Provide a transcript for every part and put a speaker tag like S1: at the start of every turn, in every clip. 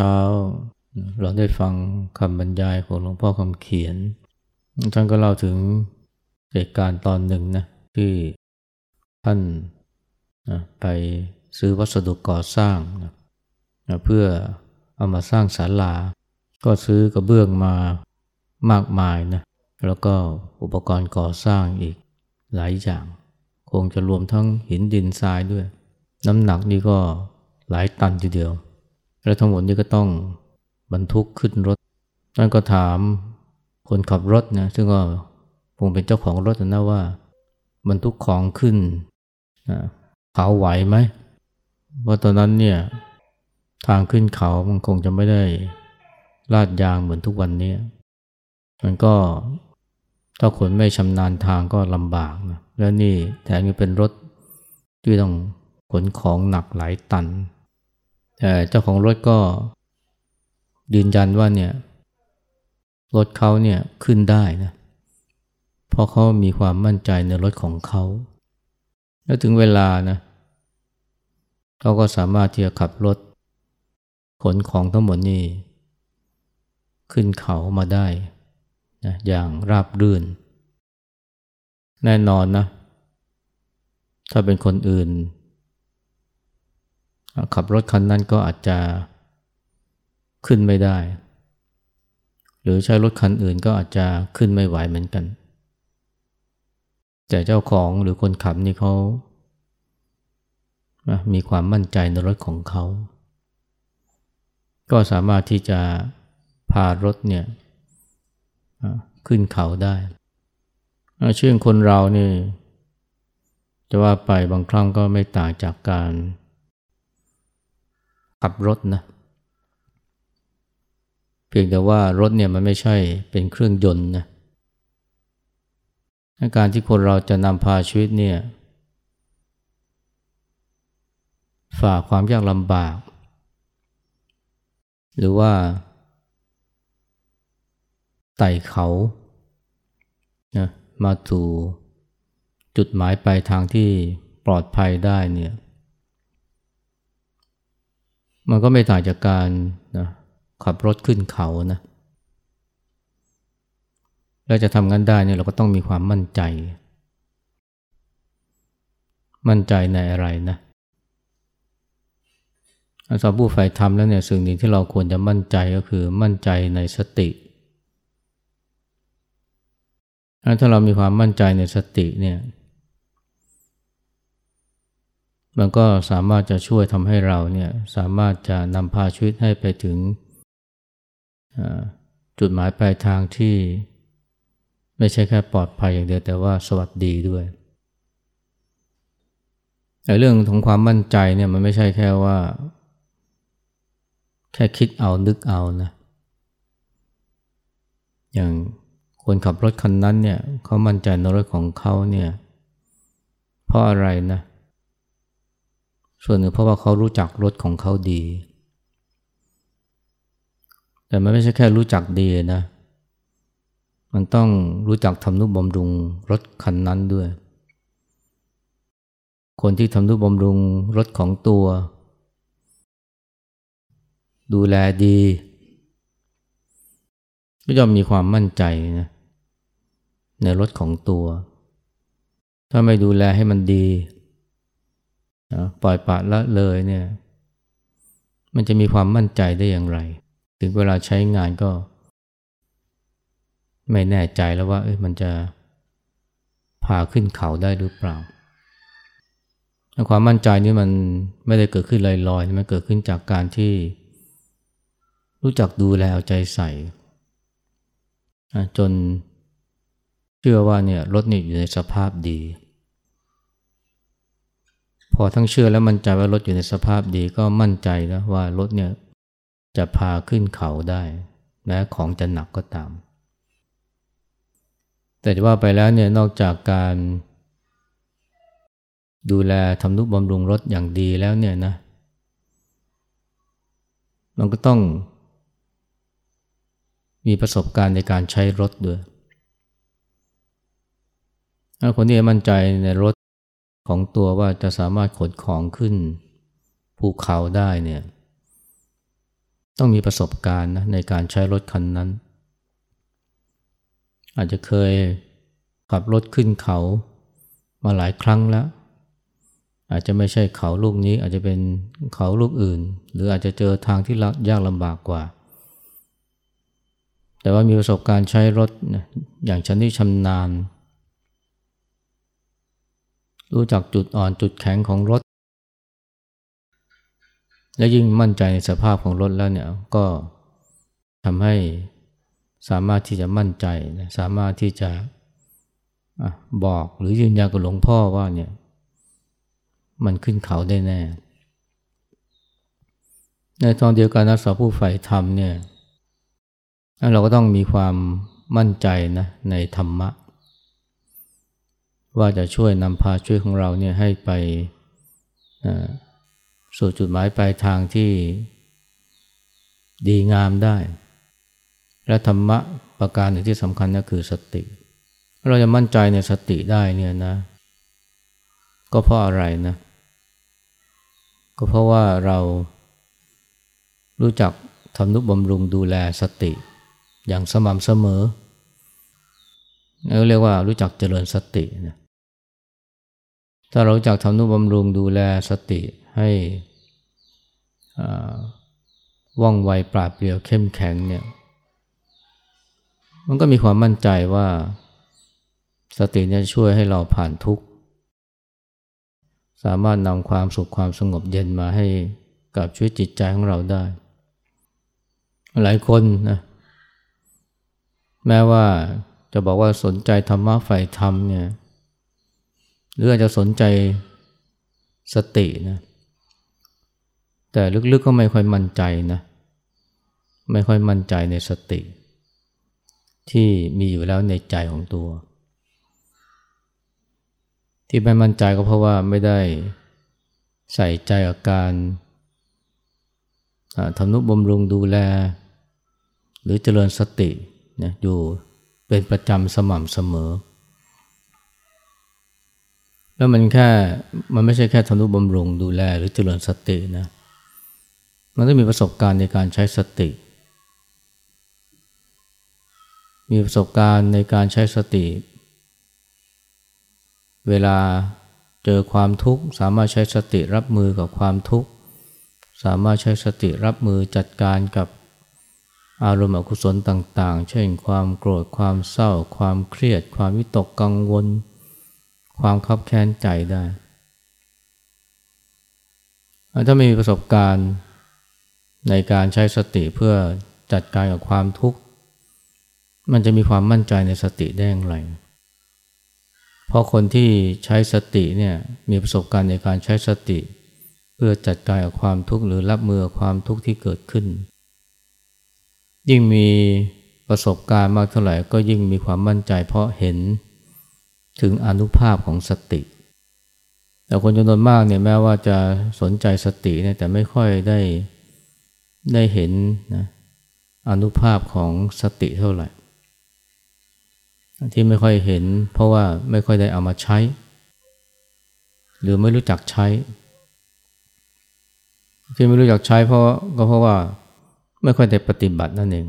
S1: เช้า เราได้ฟังคำบรรยายของหลวงพ่อคำเขียน ท่านก็เล่าถึงเหตุการณ์ตอนหนึ่งนะที่ท่านไปซื้อวัสดุก่อสร้างนะเพื่อเอามาสร้างศาลา ก็ซื้อกระเบื้องมามากมายนะแล้วก็อุปกรณ์ก่อสร้างอีกหลายอย่าง คงจะรวมทั้งหินดินทรายด้วย น้ำหนักนี่ก็หลายตันทีเดียว และทั้งหมดนี้ก็ต้องบรรทุกขึ้นรถท่านก็ถามคนขับรถนะซึ่งก็คงเป็นเจ้าของรถนะว่าบรรทุกของขึ้นเขาไหวไหมว่าตอนนั้นเนี่ยทางขึ้นเขามันคงจะไม่ได้ลาดยางเหมือนทุกวันนี้ มันก็ถ้าคนไม่ชำนาญทางก็ลำบากนะ แล้วนี่แถมยังเป็นรถที่ต้องขนของหนักหลายตัน แต่เจ้าของรถก็ยืนยันว่าเนี่ยรถเขาเนี่ยขึ้นได้นะเพราะเขามีความมั่นใจในรถของเขาแล้วถึงเวลานะเขาก็สามารถที่จะขับรถขนของทั้งหมดนี่ขึ้นเขามาได้นะอย่างราบรื่น แน่นอนนะ ถ้าเป็นคนอื่น ขับรถคันนั้นก็อาจจะขึ้นไม่ได้ หรือใช้รถคันอื่นก็อาจจะขึ้นไม่ไหวเหมือนกัน แต่เจ้าของหรือคนขับนี่เขามีความมั่นใจในรถของเขา ก็สามารถที่จะพารถเนี่ยขึ้นเขาได้เชื่อคนเรานี่จะว่าไปบางครั้งก็ไม่ต่างจากการ ขับรถนะเพียงแต่ว่ารถเนี่ยมันไม่ใช่เป็นเครื่องยนต์นะการที่คนเราจะนำพาชีวิตเนี่ยฝ่าความยากลำบาก หรือว่าไต่เขานะมาสู่จุดหมายปลายทางที่ปลอดภัยได้เนี่ย มันก็ไม่ต่างจากการนะขับรถขึ้นเขานะแล้วจะทำงั้นได้เนี่ยเราก็ต้องมีความมั่นใจ มั่นใจในอะไรนะสำหรับผู้ใฝ่ธรรมแล้วเนี่ยสิ่งหนึ่งที่เราควรจะมั่นใจก็คือมั่นใจในสติถ้าเรามีความมั่นใจในสติเนี่ย มันก็สามารถจะช่วยทำให้เราเนี่ยสามารถจะนำพาชีวิตให้ไปถึงจุดหมายปลายทางที่ไม่ใช่แค่ปลอดภัยอย่างเดียวแต่ว่าสวัสดีด้วยแต่เรื่องของความมั่นใจเนี่ยมันไม่ใช่แค่ว่า แค่คิดเอานึกเอานะ อย่างคนขับรถคันนั้นเนี่ยเขามั่นใจในรถของเขาเนี่ยเพราะอะไรนะ ส่วนหนึ่งเพราะว่าเขารู้จักรถของเขาดี แต่มันไม่ใช่แค่รู้จักดีนะ มันต้องรู้จักทำนุบำรุงรถคันนั้นด้วย คนที่ทำนุบำรุงรถของตัว ดูแลดีก็ย่อมมีความมั่นใจนะในรถของตัว ถ้าไม่ดูแลให้มันดี ปล่อยปละละเลยเนี่ย มันจะมีความมั่นใจได้อย่างไร ถึงเวลาใช้งานก็ ไม่แน่ใจแล้วว่าเอ้ยมันจะพาขึ้นเขาได้หรือเปล่า ความมั่นใจนี้มันไม่ได้เกิดขึ้นลอยๆมันเกิดขึ้นจากการที่ รู้จักดูแลเอาใจใส่จนเชื่อว่าเนี่ยรถนี่อยู่ในสภาพดี พอทั้งเชื่อและมั่นใจว่ารถอยู่ในสภาพดีก็มั่นใจนะว่ารถเนี่ยจะพาขึ้นเขาได้แม้ของจะหนักก็ตาม แต่จะว่าไปแล้วเนี่ยนอกจากการดูแลทำนุบำรุงรถอย่างดีแล้วเนี่ยนะ มันก็ต้องมีประสบการณ์ในการใช้รถด้วยถ้าคนที่มั่นใจในรถ ของตัวว่าจะสามารถขนของขึ้นภูเขาได้เนี่ยต้องมีประสบการณ์นะในการใช้รถคันนั้น อาจจะเคยขับรถขึ้นเขามาหลายครั้งแล้ว อาจจะไม่ใช่เขาลูกนี้อาจจะเป็นเขาลูกอื่น หรืออาจจะเจอทางที่ยากลำบากกว่า แต่ว่ามีประสบการณ์ใช้รถอย่างชนิดชำนาญ รู้จักจุดอ่อนจุดแข็งของรถ และยิ่งมั่นใจในสภาพของรถแล้วเนี่ยก็ทำให้สามารถที่จะมั่นใจ สามารถที่จะบอกหรือยืนยันกับหลวงพ่อว่าเนี่ยมันขึ้นเขาได้แน่ ในตอนเดียวกันนักสอบผู้ใฝ่ธรรมเนี่ยเราก็ต้องมีความมั่นใจนะในธรรมะ ว่าจะช่วยนำพาช่วยของเราเนี่ยให้ไปสู่จุดหมายปลายทางที่ดีงามได้ และธรรมะประการหนึ่งที่สำคัญก็คือสติ เราจะมั่นใจในสติได้เนี่ยนะ ก็เพราะอะไรนะ ก็เพราะว่าเรารู้จักทำนุบำรุงดูแลสติ อย่างสม่ำเสมอ เราเรียกว่ารู้จักเจริญสตินะ ถ้าเราจักทำนุบำรุงดูแลสติให้ว่องไวปราดเปรียวเข้มแข็งเนี่ย มันก็มีความมั่นใจว่าสติเนี่ยช่วยให้เราผ่านทุกข์ สามารถนำความสุขความสงบเย็นมาให้กับชีวิตจิตใจของเราได้ หลายคนนะแม้ว่าจะบอกว่าสนใจธรรมะฝ่ายธรรมเนี่ย หรืออาจจะสนใจสตินะแต่ลึกๆก็ไม่ค่อยมั่นใจนะไม่ค่อยมั่นใจในสติ ที่มีอยู่แล้วในใจของตัว ที่ไม่มั่นใจก็เพราะว่าไม่ได้ใส่ใจอาการทำนุบำรุงดูแล หรือเจริญสตินะอยู่เป็นประจำสม่ำเสมอ แล้วมันแค่มันไม่ใช่แค่ทำนุบำรุงดูแลหรือเจริญสตินะ มันต้องมีประสบการณ์ในการใช้สติ มีประสบการณ์ในการใช้สติ เวลาเจอความทุกข์สามารถใช้สติรับมือกับความทุกข์สามารถใช้สติรับมือจัดการกับอารมณ์อกุศลต่าง ๆ เช่นความโกรธความเศร้า ความเครียด ความวิตกกังวล ความคับแค้นใจได้ ถ้าไม่มีประสบการณ์ในการใช้สติเพื่อจัดการกับความทุกข์ มันจะมีความมั่นใจในสติได้อย่างไร เพราะคนที่ใช้สติเนี่ยมีประสบการณ์ในการใช้สติ เพื่อจัดการกับความทุกข์หรือรับมือความทุกข์ที่เกิดขึ้น ยิ่งมีประสบการณ์มากเท่าไหร่ก็ยิ่งมีความมั่นใจเพราะเห็น ถึงอนุภาพของสติ แต่คนจำนวนมากเนี่ยแม้ว่าจะสนใจสติเนี่ยแต่ไม่ค่อยได้ได้เห็นนะอนุภาพของสติเท่าไหร่ ที่ไม่ค่อยเห็น เพราะว่าไม่ค่อยได้เอามาใช้ หรือไม่รู้จักใช้ ที่ไม่รู้จักใช้เพราะก็เพราะว่าไม่ค่อยได้ปฏิบัตินั่นเอง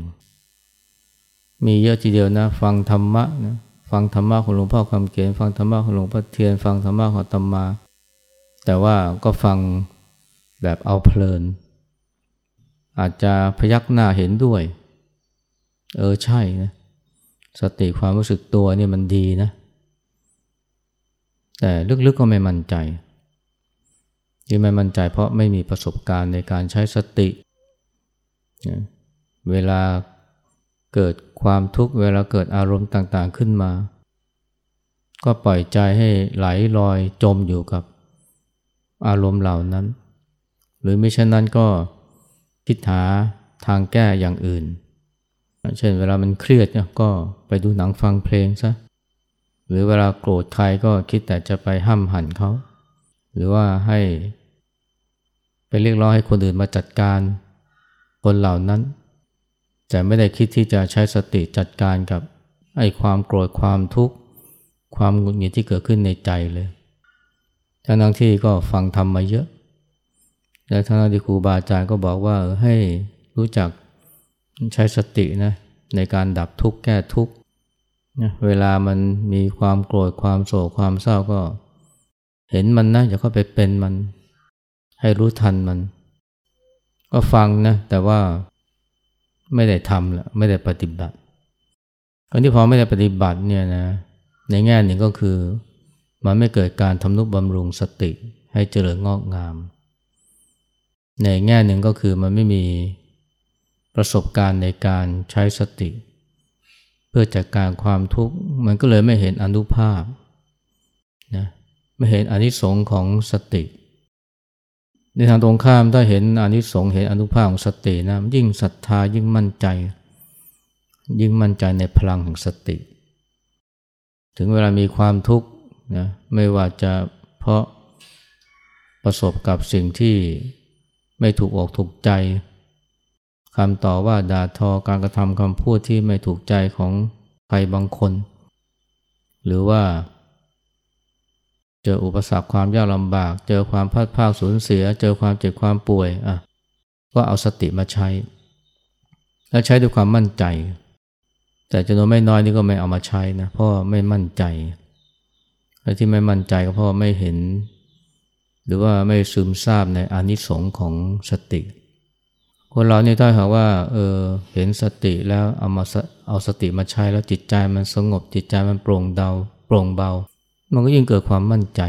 S1: มีเยอะทีเดียวนะ ฟังธรรมะนะ ฟังธรรมะของหลวงพ่อคำเขียน ฟังธรรมะของหลวงพ่อเทียน ฟังธรรมะของตมมา แต่ว่าก็ฟังแบบเอาเพลิน อาจจะพยักหน้าเห็นด้วย เออใช่นะสติความรู้สึกตัวนี่มันดีนะ แต่ลึกๆก็ไม่มั่นใจที่ไม่มั่นใจเพราะไม่มีประสบการณ์ในการใช้สติ เวลา เกิดความทุกข์เวลาเกิดอารมณ์ต่างๆขึ้นมา ก็ปล่อยใจให้ไหลลอยจมอยู่กับอารมณ์เหล่านั้น หรือไม่เช่นนั้นก็คิดหาทางแก้อย่างอื่น เช่นเวลามันเครียดเนี่ยก็ไปดูหนังฟังเพลงซะ หรือเวลาโกรธใครก็คิดแต่จะไปห้ามหันเขา หรือว่าให้ไปเรียกร้องให้คนอื่นมาจัดการคนเหล่านั้น แต่ไม่ได้คิดที่จะใช้สติจัดการกับไอ้ความโกรธความทุกข์ ความหงุดหงิดที่เกิดขึ้นในใจเลยทั้งที่ก็ฟังธรรมมาเยอะ และทั้งที่ครูบาอาจารย์ก็บอกว่าให้รู้จักใช้สตินะในการดับทุกข์แก้ทุกข์เวลามันมีความโกรธความโศกความเศร้าก็ เห็นมันนะอย่าเข้าไปเป็นมัน ให้รู้ทันมัน ก็ฟังนะ แต่ว่า ไม่ได้ทำละไม่ได้ปฏิบัติคนที่พอไม่ได้ปฏิบัติเนี่ยนะในแง่หนึ่งก็คือ มันไม่เกิดการทำนุบำรุงสติให้เจริญงอกงาม ในแง่หนึ่งก็คือมันไม่มีประสบการณ์ในการใช้สติ เพื่อจัดการความทุกข์มันก็เลยไม่เห็นอนุภาพนะไม่เห็นอนิสงค์ของสติ ในทางตรงข้ามถ้าเห็นอนิสงส์เห็นอนุภาพของสตินะยิ่งศรัทธายิ่งมั่นใจ ยิ่งมั่นใจในพลังของสติ ถึงเวลามีความทุกข์นะไม่ว่าจะเพราะประสบกับสิ่งที่ไม่ถูกอกถูกใจคำต่อว่าด่าทอการกระทำคำพูดที่ไม่ถูกใจของใครบางคน หรือว่า เจออุปสรรคความยากลำบาก เจอความพัดภาคสูญเสีย เจอความเจ็บความป่วยอะก็เอาสติมาใช้ และใช้ด้วยความมั่นใจ แต่จำนวนไม่น้อยนี่ก็ไม่เอามาใช้นะเพราะไม่มั่นใจและที่ไม่มั่นใจก็เพราะไม่เห็น หรือว่าไม่ซึมซาบในอนิสงส์ของสติ คนเราเนี่ยถ้าหากว่าเออเห็นสติแล้วเอามาเอาสติมาใช้แล้วจิตใจมันสงบจิตใจมันโปร่งเดาโปร่งเบา มันก็ยิ่งเกิดความมั่นใจ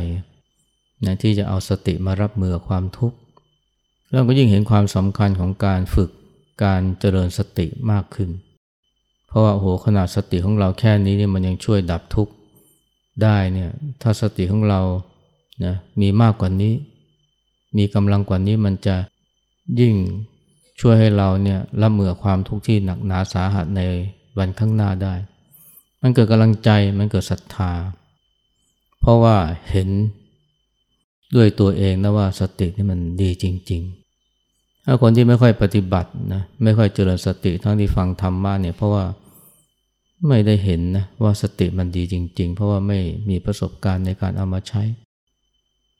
S1: นะที่จะเอาสติมารับมือกับความทุกข์แล้วก็ยิ่งเห็นความสำคัญของการฝึกการเจริญสติมากขึ้น เพราะว่าโหขนาดสติของเราแค่นี้เนี่ยมันยังช่วยดับทุกข์ได้เนี่ยถ้าสติของเรานะมีมากกว่านี้ มีกำลังกว่านี้มันจะยิ่งช่วยให้เราเนี่ยรับมือความทุกข์ที่หนักหนาสาหัสในวันข้างหน้าได้ มันเกิดกำลังใจมันเกิดศรัทธา เพราะว่าเห็นด้วยตัวเองนะว่าสตินี่มันดีจริง ๆ ถ้าคนที่ไม่ค่อยปฏิบัตินะไม่ค่อยเจริญสติทั้งที่ฟังธรรมะเนี่ยเพราะว่าไม่ได้เห็นนะว่าสติมันดีจริง ๆ เพราะว่าไม่มีประสบการณ์ในการเอามาใช้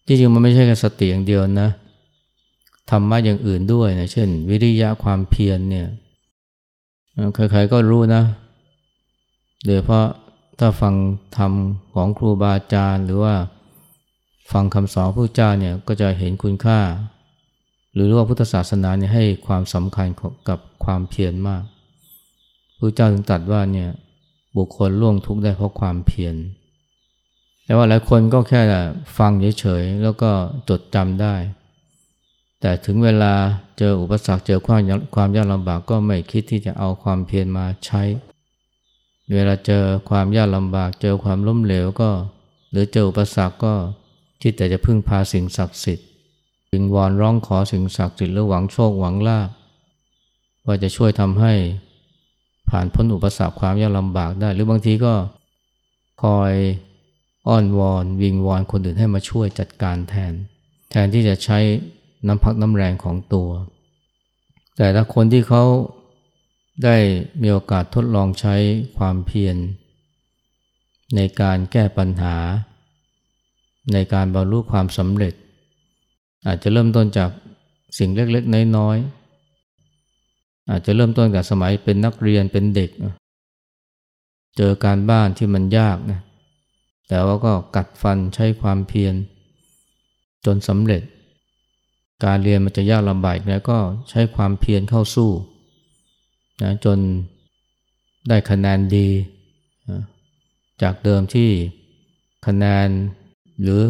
S1: จริงๆมันไม่ใช่แค่สติอย่างเดียวนะธรรมะอย่างอื่นด้วยนะเช่น วิริยะความเพียรเนี่ยใครๆก็รู้นะโดยเพราะ ถ้าฟังธรรมของครูบาอาจารย์ หรือว่าฟังคำสอนพระเจ้าเนี่ยก็จะเห็นคุณค่า หรือว่าพุทธศาสนาเนี่ยให้ความสำคัญกับความเพียรมากพระเจ้าถึงตรัสว่าเนี่ยบุคคลล่วงทุกข์ได้เพราะความเพียรแต่ว่าหลายคนก็แค่ฟังเฉยๆแล้วก็จดจำได้ แต่ถึงเวลาเจออุปสรรคเจอความความยากลำบากก็ไม่คิดที่จะเอาความเพียรมาใช้ เวลาเจอความยากลำบาก เจอความล้มเหลวก็ หรือเจออุปสรรคก็คิดแต่จะพึ่งพาสิ่งศักดิ์สิทธิ์จึงวอนร้องขอสิ่งศักดิ์สิทธิ์หรือหวังโชคหวังลาภว่าจะช่วยทำให้ผ่านพ้นอุปสรรคความยากลำบากได้ หรือบางทีก็คอยอ้อนวอนวิงวอนคนอื่นให้มาช่วยจัดการแทน แทนที่จะใช้น้ำพักน้ำแรงของตัว แต่ถ้าคนที่เขา ได้มีโอกาสทดลองใช้ความเพียร ในการแก้ปัญหา ในการบรรลุความสำเร็จ อาจจะเริ่มต้นจากสิ่งเล็กๆ น้อยๆ อาจจะเริ่มต้นจากสมัยเป็นนักเรียนเป็นเด็ก เจอการบ้านที่มันยากนะแต่ว่าก็กัดฟันใช้ความเพียร จนสำเร็จ การเรียนมันจะยากลำบากแล้วก็ใช้ความเพียรเข้าสู้ นะจนได้คะแนนดีนะจากเดิมที่คะแนนหรือ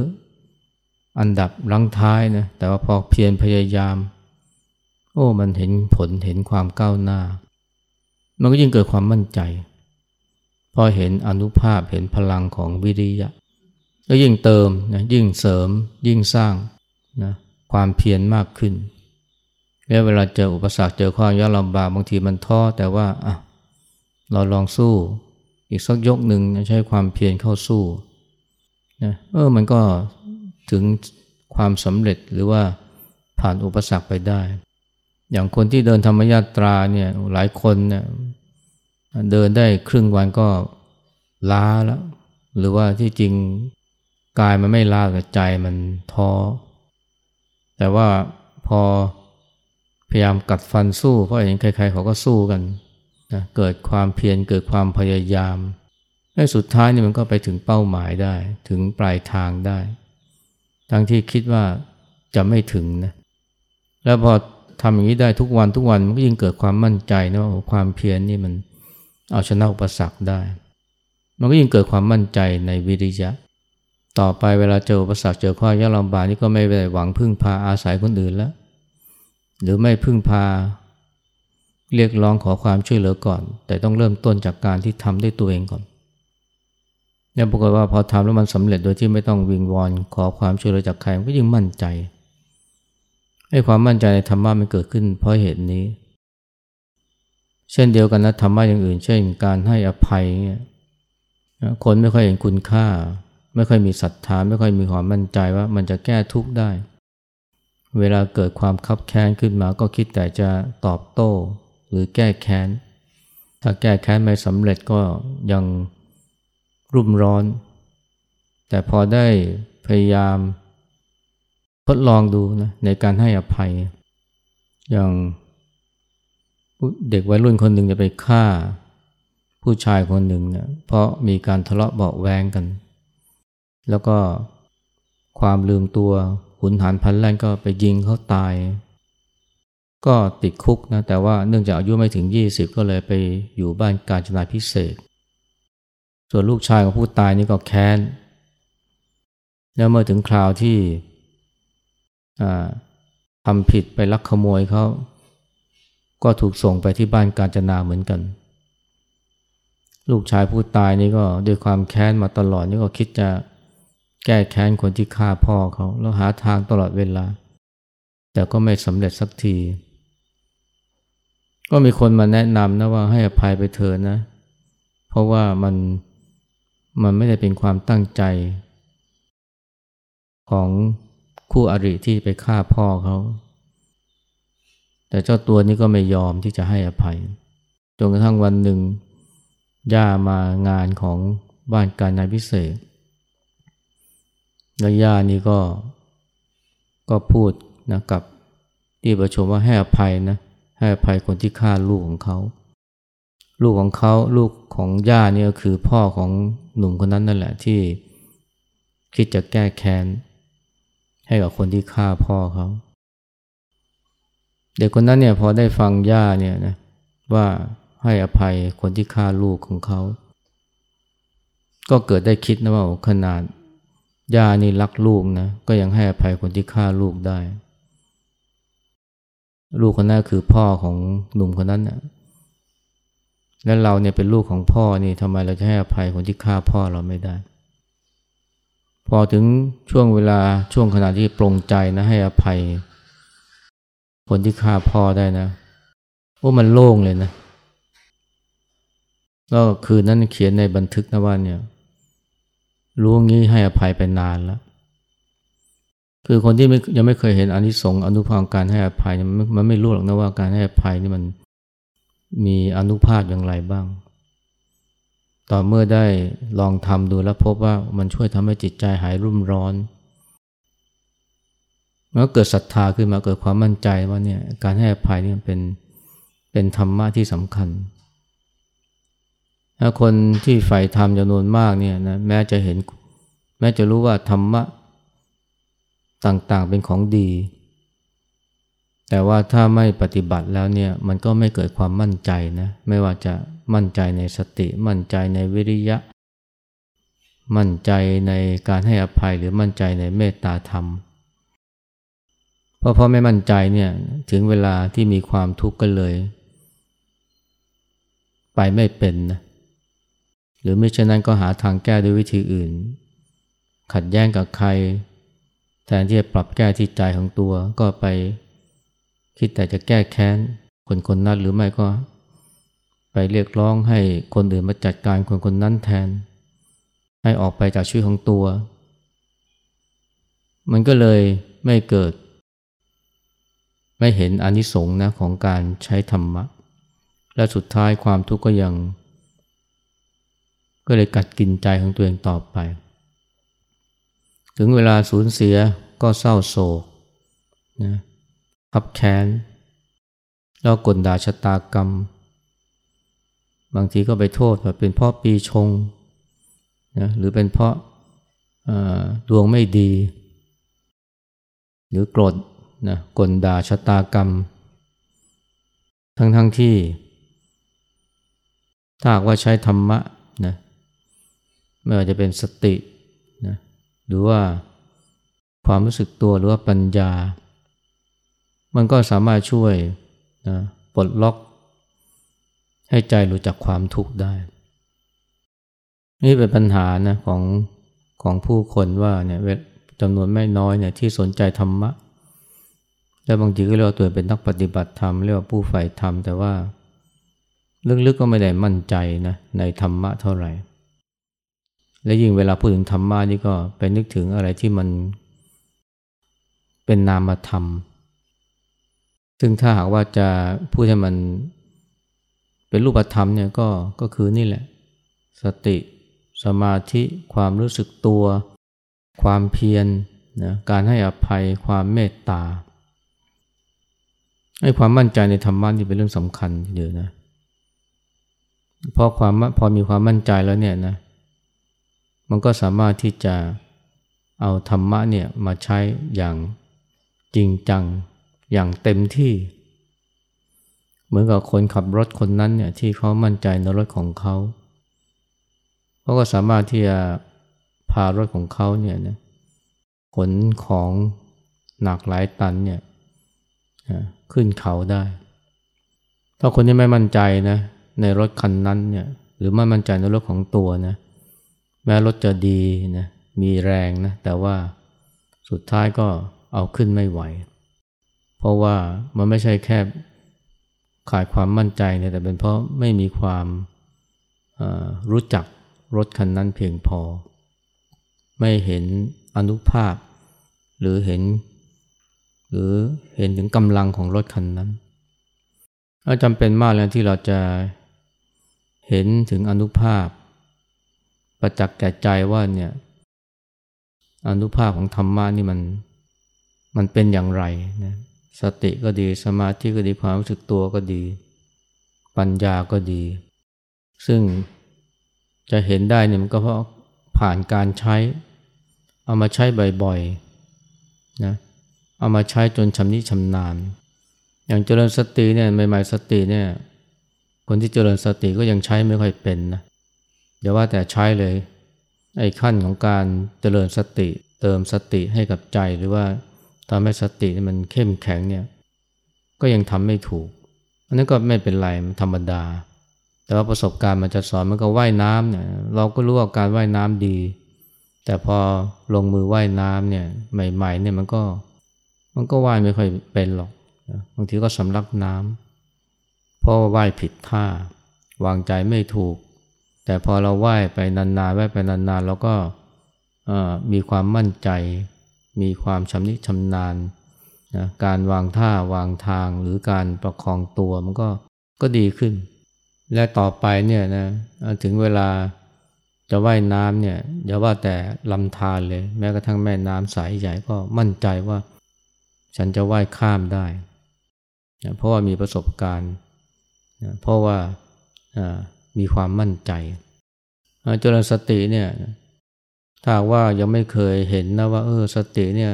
S1: อันดับลังท้ายนะแต่ว่าพอเพียรพยายาม โอ้มันเห็นผลเห็นความก้าวหน้า มันก็ยิ่งเกิดความมั่นใจ พอเห็นอนุภาพเห็นพลังของวิริยะก็ยิ่งเติมนะยิ่งเสริมยิ่งสร้างนะความเพียรมากขึ้น แล้วเวลาเจออุปสรรคเจอความยากลำบากบางทีมันท้อแต่ว่าอะเราลองสู้อีกสักยกหนึ่งใช้ความเพียรเข้าสู้นะเออมันก็ถึงความสำเร็จหรือว่าผ่านอุปสรรคไปได้ อย่างคนที่เดินธรรมยาตราเนี่ยหลายคนเนี่ยเดินได้ครึ่งวันก็ล้าแล้ว หรือว่าที่จริงกายมันไม่ล้าแต่ใจมันท้อแต่ว่าพอ พยายามกัดฟันสู้ เพราะเห็นใครๆเขาก็สู้กันนะเกิดความเพียรเกิดความพยายามในสุดท้ายนี่มันก็ไปถึงเป้าหมายได้ ถึงปลายทางได้ ทั้งที่คิดว่าจะไม่ถึงนะแล้วพอทำอย่างนี้ได้ทุกวันทุกวันมันก็ยิ่งเกิดความมั่นใจนะว่าความเพียรนนี่มันเอาชนะอุปสรรคได้ มันก็ยิ่งเกิดความมั่นใจในวิริยะ ต่อไปเวลาเจออุปสรรคเจอข้อยากลำบากนี่ก็ไม่ไปหวังพึ่งพาอาศัยคนอื่นแล้ว หรือไม่พึ่งพา เรียกร้องขอความช่วยเหลือก่อน แต่ต้องเริ่มต้นจากการที่ทำด้วยตัวเองก่อนเนี่ยปรากฏว่าพอทำแล้วมันสำเร็จโดยที่ไม่ต้องวิงวอน ขอความช่วยเหลือจากใครก็ยิ่งมั่นใจให้ความมั่นใจในธรรมะมันเกิดขึ้นเพราะเหตุนี้ เช่นเดียวกันนะธรรมะอย่างอื่น เช่น การให้อภัยเนี่ยคนไม่ค่อยเห็นคุณค่า ไม่ค่อยมีศรัทธาไม่ค่อยมีความมั่นใจว่ามันจะแก้ทุกข์ได้ เวลาเกิดความคับแค้นขึ้นมาก็คิดแต่จะตอบโต้ หรือแก้แค้น ถ้าแก้แค้นไม่สำเร็จก็ยังรุ่มร้อน แต่พอได้พยายามทดลองดูนะในการให้อภัย อย่างเด็กวัยรุ่นคนหนึ่งจะไปฆ่า ผู้ชายคนหนึ่งเนี่ยเพราะมีการทะเลาะเบาแวงกัน แล้วก็ความลืมตัว หุนหันพันแล่นก็ไปยิงเขาตาย ก็ติดคุกนะ แต่ว่าเนื่องจากอายุไม่ถึง 20 ก็เลยไปอยู่บ้านการจนาพิเศษ ส่วนลูกชายของผู้ตายนี่ก็แค้น แล้วเมื่อถึงคราวที่ทำผิดไปลักขโมยเขาก็ถูกส่งไปที่บ้านกาญจนาเหมือนกัน ลูกชายผู้ตายนี่ก็ด้วยความแค้นมาตลอดนี่ก็คิดจะ แก้แค้นคนที่ฆ่าพ่อเขาแล้วหาทางตลอดเวลา แต่ก็ไม่สำเร็จสักที ก็มีคนมาแนะนำนะว่าให้อภัยไปเถอะนะ เพราะว่ามันมันไม่ได้เป็นความตั้งใจ ของคู่อริที่ไปฆ่าพ่อเขาแต่เจ้าตัวนี้ก็ไม่ยอมที่จะให้อภัย จนกระทั่งวันหนึ่งย่ามางานของบ้านการนายพิเศษ แล้วย่านี่ก็ก็พูดนะกับที่ประชุมว่าให้อภัยนะให้อภัยคนที่ฆ่าลูกของเขา ลูกของเขาลูกของย่านี่ก็คือพ่อของหนุ่มคนนั้นนั่นแหละที่คิดจะแก้แค้นให้กับคนที่ฆ่าพ่อเขาเด็กคนนั้นเนี่ยพอได้ฟังย่าเนี่ยนะว่าให้อภัยคนที่ฆ่าลูกของเขา ก็เกิดได้คิดนะว่าขนาด ย่านี่รักลูกนะ ก็ยังให้อภัยคนที่ฆ่าลูกได้ ลูกคนนั้นคือพ่อของหนุ่มคนนั้นนะแล้วเราเนี่ยเป็นลูกของพ่อนี่ทำไมเราจะให้อภัยคนที่ฆ่าพ่อเราไม่ได้ พอถึงช่วงเวลาช่วงขณะที่ปรงใจนะให้อภัย คนที่ฆ่าพ่อได้นะโอ้มันโล่งเลยนะ ก็คืนนั้นเขียนในบันทึกนะว่าเนี่ย รู้งี้ให้อภัยไปนานแล้ว คือคนที่ยังไม่เคยเห็นอนิสงส์อนุภาพการให้อภัยมันไม่รู้หรอกนะว่าการให้อภัยนี่มันมีอนุภาพอย่างไรบ้าง ต่อเมื่อได้ลองทำดูแล้วพบว่ามันช่วยทำให้จิตใจหายรุ่มร้อนมันก็เกิดศรัทธาขึ้นมาเกิดความมั่นใจว่าเนี่ยการให้อภัยนี่เป็นเป็นธรรมะที่สำคัญ คนที่ใฝ่ธรรมจำนวนมากเนี่ยนะแม้จะเห็น แม้จะรู้ว่าธรรมะต่างๆเป็นของดี แต่ว่าถ้าไม่ปฏิบัติแล้วเนี่ยมันก็ไม่เกิดความมั่นใจนะไม่ว่าจะมั่นใจในสติ มั่นใจในวิริยะ มั่นใจในการให้อภัยหรือมั่นใจในเมตตาธรรมเพราะพราะไม่มั่นใจเนี่ยถึงเวลาที่มีความทุกข์ก็เลย ไปไม่เป็นนะ หรือไม่เช่นนั้นก็หาทางแก้ด้วยวิธีอื่น ขัดแย้งกับใคร แทนที่จะปรับแก้ที่ใจของตัวก็ไป คิดแต่จะแก้แค้นคนคนนั้นหรือไม่ก็ ไปเรียกร้องให้คนอื่นมาจัดการคนคนนั้นแทน ให้ออกไปจากชีวิตของตัว มันก็เลยไม่เกิด ไม่เห็นอนิสงส์นะของการใช้ธรรมะ และสุดท้ายความทุกข์ก็ยัง ก็เลยกัดกินใจของตัวเองต่อไป ถึงเวลาสูญเสียก็เศร้าโศกนะขับแค้นแล้วกลด่าชะตากรรม บางทีก็ไปโทษว่าเป็นเพราะปีชงนะหรือเป็นเพราะดวงไม่ดี หรือโกรธนะกลด่าชะตากรรม ทั้งๆทที่ ถ้าหากว่าใช้ธรรมะ ไม่ว่าจะเป็นสตินะหรือว่าความรู้สึกตัวหรือว่าปัญญา มันก็สามารถช่วยนะปลดล็อก ให้ใจรู้จักความทุกข์ได้ นี่เป็นปัญหานะของของผู้คนว่าเนี่ยจำนวนไม่น้อยเนี่ยที่สนใจธรรมะ แล้วบางทีก็เรียกว่าตัวเป็นนักปฏิบัติธรรมเรียกว่าผู้ใฝ่ธรรม แต่ว่าลึกๆก็ไม่ได้มั่นใจนะในธรรมะเท่าไหร่ และยิ่งเวลาพูดถึงธรรมะนี่ก็ไปนึกถึงอะไรที่มันเป็นนามธรรม ซึ่งถ้าหากว่าจะพูดให้มันเป็นรูปธรรมเนี่ยก็ก็คือนี่แหละ สติ สมาธิ ความรู้สึกตัว ความเพียรนะการให้อภัย ความเมตตาให้ความมั่นใจในธรรมะนี่เป็นเรื่องสำคัญเยอะนะพอความพอมีความมั่นใจแล้วเนี่ยนะ มันก็สามารถที่จะเอาธรรมะเนี่ยมาใช้อย่างจริงจังอย่างเต็มที่ เหมือนกับคนขับรถคนนั้นเนี่ยที่เขามั่นใจในรถของเขาเขาก็สามารถที่จะพารถของเขาเนี่ยนะขนของหนักหลายตันเนี่ยขึ้นเขาได้ ถ้าคนที่ไม่มั่นใจนะในรถคันนั้นเนี่ยหรือไม่มั่นใจในรถของตัวนะ แม้รถจะดีนะมีแรงนะแต่ว่าสุดท้ายก็เอาขึ้นไม่ไหว เพราะว่ามันไม่ใช่แค่ขาดความมั่นใจเนี่ยแต่เป็นเพราะไม่มีความรู้จักรถคันนั้นเพียงพอ ไม่เห็นอนุภาพ หรือเห็น หรือเห็นถึงกำลังของรถคันนั้นจำเป็นมากเลยที่เราจะเห็นถึงอนุภาพ ประจักษ์แก่ใจว่าเนี่ยอนุภาพของธรรมะนี่มันมันเป็นอย่างไรนะสติก็ดีสมาธิก็ดีความรู้สึกตัวก็ดี ปัญญาก็ดี ซึ่งจะเห็นได้เนี่ยมันก็เพราะผ่านการใช้ เอามาใช้บ่อยๆนะเอามาใช้จนชำนิชำนาญ อย่างเจริญสติเนี่ยใหม่ๆสติเนี่ยคนที่เจริญสติก็ยังใช้ไม่ค่อยเป็นนะ เดี๋ยวว่าแต่ใช้เลย ไอ้ขั้นของการเจริญสติ เติมสติให้กับใจหรือว่าทำให้สติมันเข้มแข็งเนี่ย ก็ยังทำไม่ถูก อันนั้นก็ไม่เป็นไรธรรมดา แต่ว่าประสบการณ์มันจะสอนมันก็ว่ายน้ำเนี่ย เราก็รู้ว่าการว่ายน้ำดี แต่พอลงมือว่ายน้ำเนี่ยใหม่ๆเนี่ยมันก็มันก็ว่ายไม่ค่อยเป็นหรอกบางทีก็สำลักน้ำเพราะว่าว่ายผิดท่าวางใจไม่ถูก แต่พอเราว่ายไปนานๆว่ายไปนานๆเราก็มีความมั่นใจ มีความชำนิชำนาญนะการวางท่าวางทางหรือการประคองตัวมันก็ก็ดีขึ้น และต่อไปเนี่ยนะถึงเวลาจะว่ายน้ำเนี่ยอย่าว่าแต่ลำธารเลย แม้กระทั่งแม่น้ำสายใหญ่ก็มั่นใจว่า ฉันจะว่ายข้ามได้นะเพราะว่ามีประสบการณ์นะเพราะว่า มีความมั่นใจเจริญสติเนี่ยถ้าว่ายังไม่เคยเห็นนะว่าเออสติเนี่ย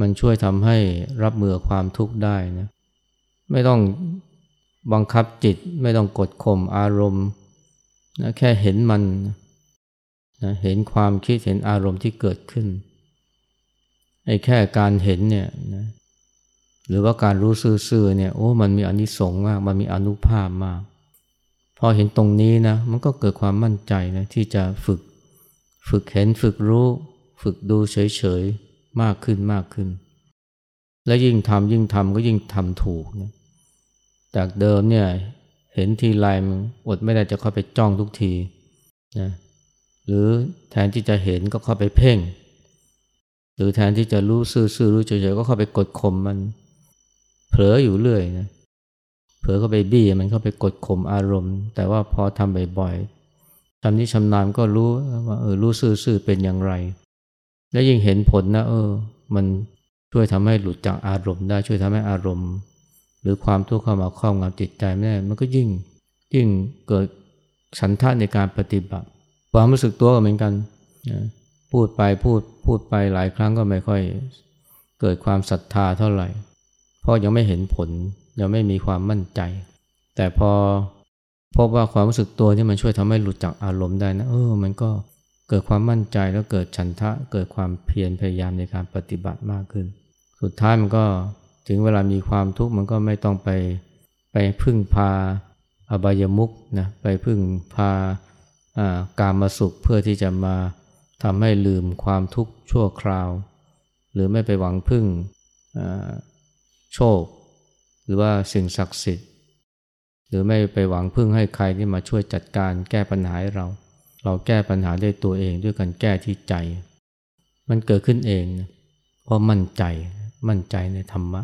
S1: มันช่วยทำให้รับมือความทุกข์ได้นะไม่ต้องบังคับจิตไม่ต้องกดข่มอารมณ์นะแค่เห็นมันนะเห็นความคิดเห็นอารมณ์ที่เกิดขึ้นไอ้แค่การเห็นเนี่ยนะหรือว่าการรู้ซื่อๆเนี่ยโอ้มันมีอนิสงส์มากมันมีอนุภาพมาก พอเห็นตรงนี้นะ มันก็เกิดความมั่นใจนะที่จะฝึก ฝึกเห็นฝึกรู้ ฝึกดูเฉยๆ มากขึ้นมากขึ้น และยิ่งทำยิ่งทำก็ยิ่งทำถูกนะจากเดิมเนี่ยเห็นทีไรมันอดไม่ได้จะเข้าไปจ้องทุกทีนะหรือแทนที่จะเห็นก็เข้าไปเพ่ง หรือแทนที่จะรู้ซื่อๆรู้เฉยๆก็เข้าไปกดข่มมัน เผลออยู่เรื่อยนะ เผลอเข้าไปบี้มันเข้าไปกดข่มอารมณ์ แต่ว่าพอทำบ่อยๆชำนิชำนาญก็รู้ว่าเออรู้ซื่อๆเป็นอย่างไร และยิ่งเห็นผลนะเออ มันช่วยทำให้หลุดจากอารมณ์ได้ช่วยทำให้อารมณ์ หรือความทุกข์เข้ามาครอบงำจิตใจไม่ได้มันก็ยิ่งยิ่งเกิดฉันทะในการปฏิบัติ ความรู้สึกตัวก็เหมือนกันนะพูดไปพูดพูดไปหลายครั้งก็ไม่ค่อยเกิดความศรัทธาเท่าไหร่ เพราะยังไม่เห็นผล ยังไม่มีความมั่นใจ แต่พอพบว่าความรู้สึกตัวที่มันช่วยทำให้หลุดจากอารมณ์ได้นะเออมันก็เกิดความมั่นใจแล้วเกิดฉันทะ เกิดความเพียรพยายามในการปฏิบัติมากขึ้น สุดท้ายมันก็ถึงเวลามีความทุกข์มันก็ไม่ต้องไปไปพึ่งพาอบายมุกนะไปพึ่งพาการมาสุขเพื่อที่จะมาทำให้ลืมความทุกข์ชั่วคราว หรือไม่ไปหวังพึ่งโชค หรือว่าสิ่งศักดิ์สิทธิ์ หรือไม่ไปหวังพึ่งให้ใครที่มาช่วยจัดการแก้ปัญหาให้เรา เราแก้ปัญหาได้ตัวเองด้วยการแก้ที่ใจ มันเกิดขึ้นเองเพราะมั่นใจมั่นใจในธรรมะ